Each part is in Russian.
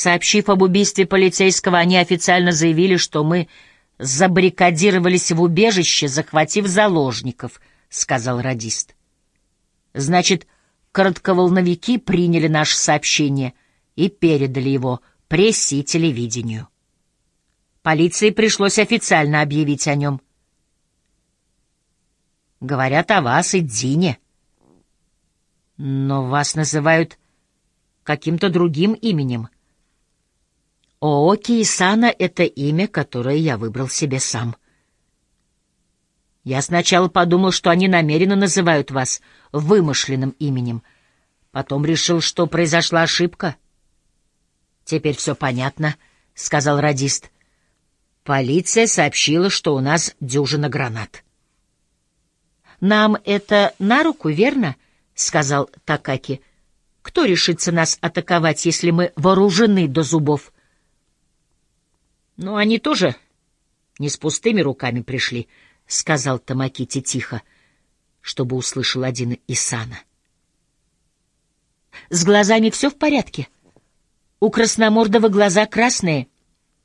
Сообщив об убийстве полицейского, они официально заявили, что мы забаррикадировались в убежище, захватив заложников, — сказал радист. Значит, коротковолновики приняли наше сообщение и передали его прессе и телевидению. Полиции пришлось официально объявить о нем. Говорят о вас и Дине. Но вас называют каким-то другим именем. Ооки Исана — это имя, которое я выбрал себе сам. Я сначала подумал, что они намеренно называют вас вымышленным именем. Потом решил, что произошла ошибка. Теперь все понятно, — сказал радист. Полиция сообщила, что у нас дюжина гранат. «Нам это на руку, верно?» — сказал Такаки. «Кто решится нас атаковать, если мы вооружены до зубов?» «Ну, они тоже не с пустыми руками пришли», — сказал Тамакити тихо, чтобы услышал один Исана. «С глазами все в порядке? У Красномордова глаза красные,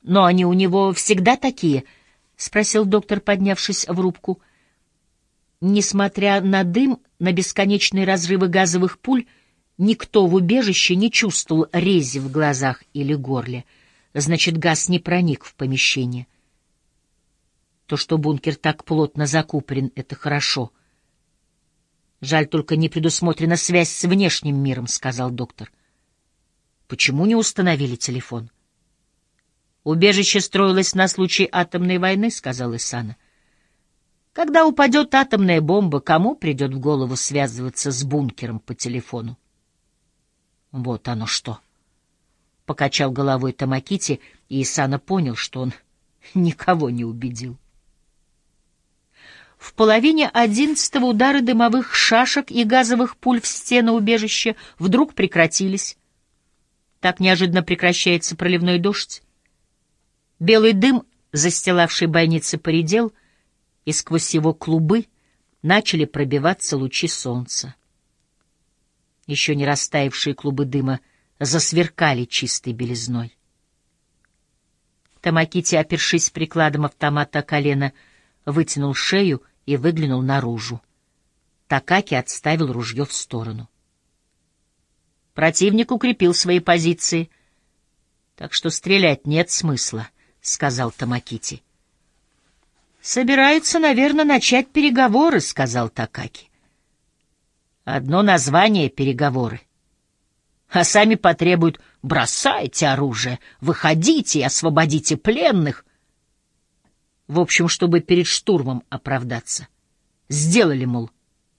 но они у него всегда такие», — спросил доктор, поднявшись в рубку. Несмотря на дым, на бесконечные разрывы газовых пуль, никто в убежище не чувствовал рези в глазах или горле. Значит, газ не проник в помещение. То, что бункер так плотно закупорен, — это хорошо. Жаль, только не предусмотрена связь с внешним миром, — сказал доктор. Почему не установили телефон? Убежище строилось на случай атомной войны, — сказал Исана. Когда упадет атомная бомба, кому придет в голову связываться с бункером по телефону? Вот оно что. Покачал головой Тамакити, и Исана понял, что он никого не убедил. В половине одиннадцатого удары дымовых шашек и газовых пуль в стену убежища вдруг прекратились. Так неожиданно прекращается проливной дождь. Белый дым, застилавший бойницы, поредел — и сквозь его клубы начали пробиваться лучи солнца. Еще не растаявшие клубы дыма засверкали чистой белизной. Тамакити, опершись прикладом автомата колено, вытянул шею и выглянул наружу. Такаки отставил ружье в сторону. Противник укрепил свои позиции, так что стрелять нет смысла, — сказал Тамакити. «Собираются, наверное, начать переговоры», — сказал Такаки. «Одно название — переговоры. А сами потребуют «бросайте оружие, выходите и освободите пленных». В общем, чтобы перед штурмом оправдаться. Сделали, мол,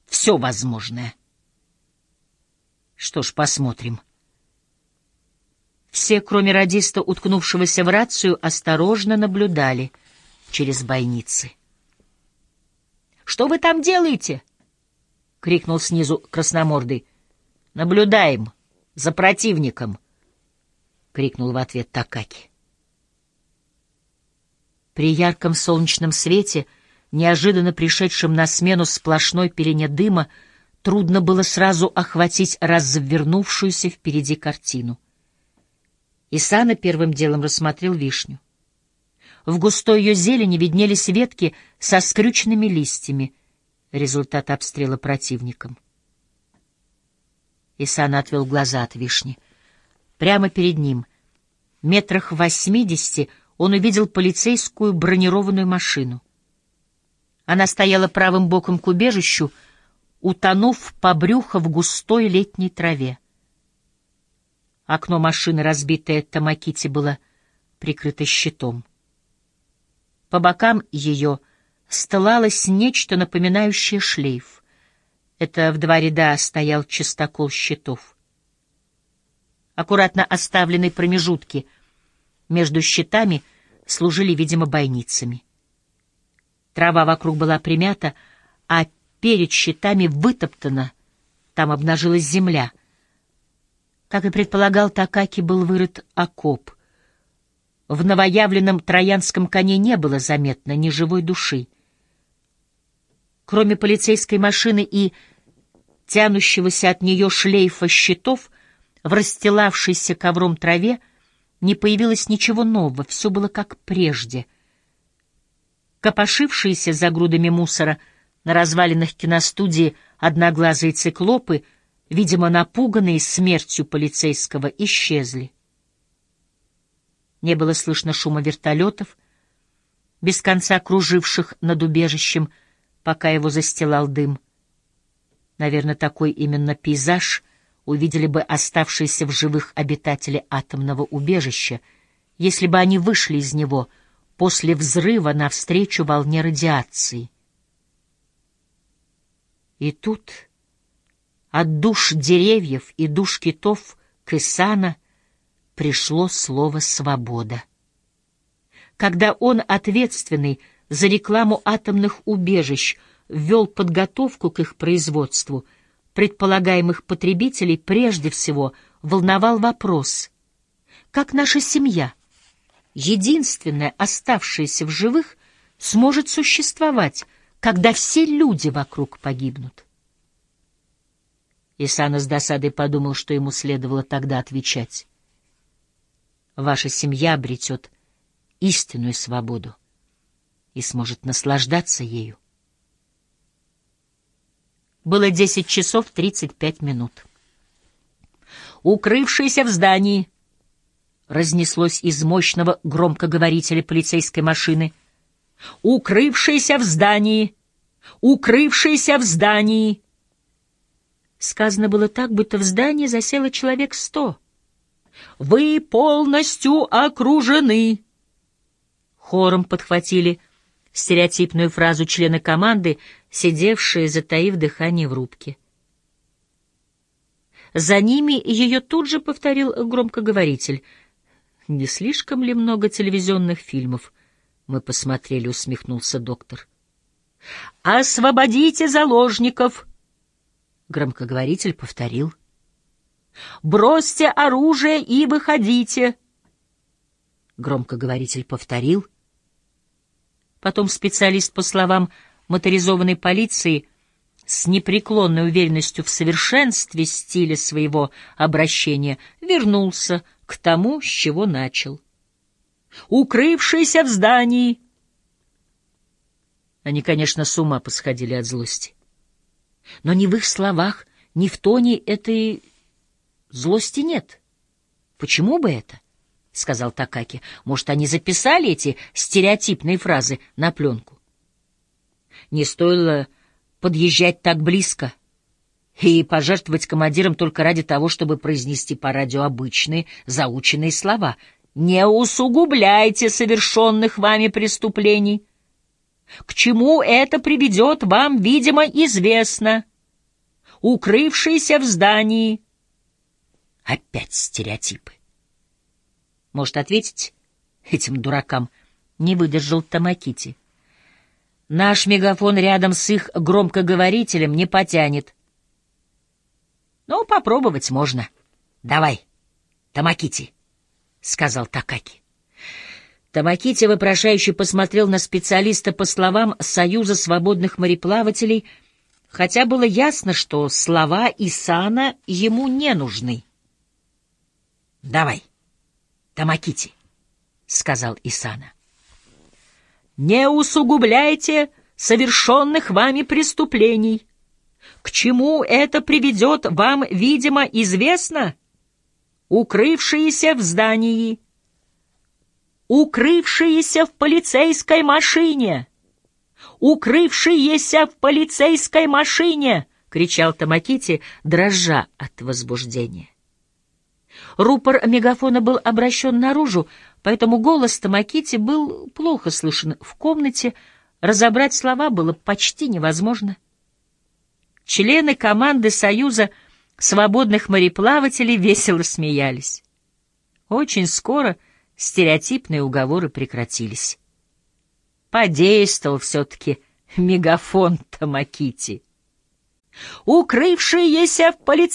все возможное. Что ж, посмотрим. Все, кроме радиста, уткнувшегося в рацию, осторожно наблюдали — через бойницы. «Что вы там делаете?» — крикнул снизу красномордый. «Наблюдаем за противником!» — крикнул в ответ Такаки. При ярком солнечном свете, неожиданно пришедшем на смену сплошной пелене дыма, трудно было сразу охватить развернувшуюся впереди картину. Исана первым делом рассмотрел вишню. В густой ее зелени виднелись ветки со скрюченными листьями. Результат обстрела противником. Исан отвел глаза от вишни. Прямо перед ним, метрах в восьмидесяти, он увидел полицейскую бронированную машину. Она стояла правым боком к убежищу, утонув по брюхо в густой летней траве. Окно машины, разбитое Тамакити, было прикрыто щитом. По бокам ее стылалось нечто напоминающее шлейф. Это в два ряда стоял чистокол щитов. Аккуратно оставленные промежутки между щитами служили, видимо, бойницами. Трава вокруг была примята, а перед щитами вытоптана, там обнажилась земля. Как и предполагал Такаки, был вырыт окоп. В новоявленном троянском коне не было заметно ни живой души. Кроме полицейской машины и тянущегося от нее шлейфа щитов, в расстилавшейся ковром траве Не появилось ничего нового, все было как прежде. Копошившиеся за грудами мусора на развалинах киностудии одноглазые циклопы, видимо, напуганные смертью полицейского, исчезли. Не было слышно шума вертолетов, без конца круживших над убежищем, пока его застилал дым. Наверное, такой именно пейзаж увидели бы оставшиеся в живых обитатели атомного убежища, если бы они вышли из него после взрыва навстречу волне радиации. И тут от душ деревьев и душ китов к Исана пришло слово «свобода». Когда он, ответственный за рекламу атомных убежищ, ввел подготовку к их производству, предполагаемых потребителей прежде всего волновал вопрос, как наша семья, единственная оставшаяся в живых, сможет существовать, когда все люди вокруг погибнут. Исана с досадой подумал, что ему следовало тогда отвечать. Ваша семья обретет истинную свободу и сможет наслаждаться ею. Было десять часов тридцать пять минут. Укрывшийся в здании, разнеслось из мощного громкоговорителя полицейской машины. Укрывшийся в здании, укрывшийся в здании. Сказано было так, будто в здании засело человек сто. «Вы полностью окружены!» Хором подхватили стереотипную фразу члены команды, сидевшие, затаив дыхание в рубке. За ними ее тут же повторил громкоговоритель. «Не слишком ли много телевизионных фильмов?» Мы посмотрели, усмехнулся доктор. «Освободите заложников!» Громкоговоритель повторил. «Бросьте оружие и выходите!» Громкоговоритель повторил. Потом специалист, по словам моторизованной полиции, с непреклонной уверенностью в совершенстве стиля своего обращения вернулся к тому, с чего начал. «Укрывшийся в здании!» Они, конечно, с ума посходили от злости. Но ни в их словах, ни в тоне этой злости нет. Почему бы это? — сказал Такаки. Может, они записали эти стереотипные фразы на пленку? Не стоило подъезжать так близко и пожертвовать командиром только ради того, чтобы произнести по радио обычные заученные слова. «Не усугубляйте совершенных вами преступлений». К чему это приведет, вам, видимо, известно. Укрывшийся в здании. Опять стереотипы. Может, ответить этим дуракам? Не выдержал Тамакити. Наш мегафон рядом с их громкоговорителем не потянет. Ну, попробовать можно. Давай, Тамакити, — сказал Такаки. Тамакити вопрошающе посмотрел на специалиста по словам Союза свободных мореплавателей, хотя было ясно, что слова Исана ему не нужны. — Давай, Тамакити, — сказал Исана. — Не усугубляйте совершенных вами преступлений. К чему это приведет, вам, видимо, известно? Укрывшиеся в здании — укрывшиеся в полицейской машине! Укрывшиеся в полицейской машине!» — кричал Тамакити, дрожа от возбуждения. Рупор мегафона был обращен наружу, поэтому голос Тамакити был плохо слышен в комнате, разобрать слова было почти невозможно. Члены команды Союза свободных мореплавателей весело смеялись. Очень скоро стереотипные уговоры прекратились. Подействовал все-таки мегафон Тамакити. Укрывшиеся в полицейском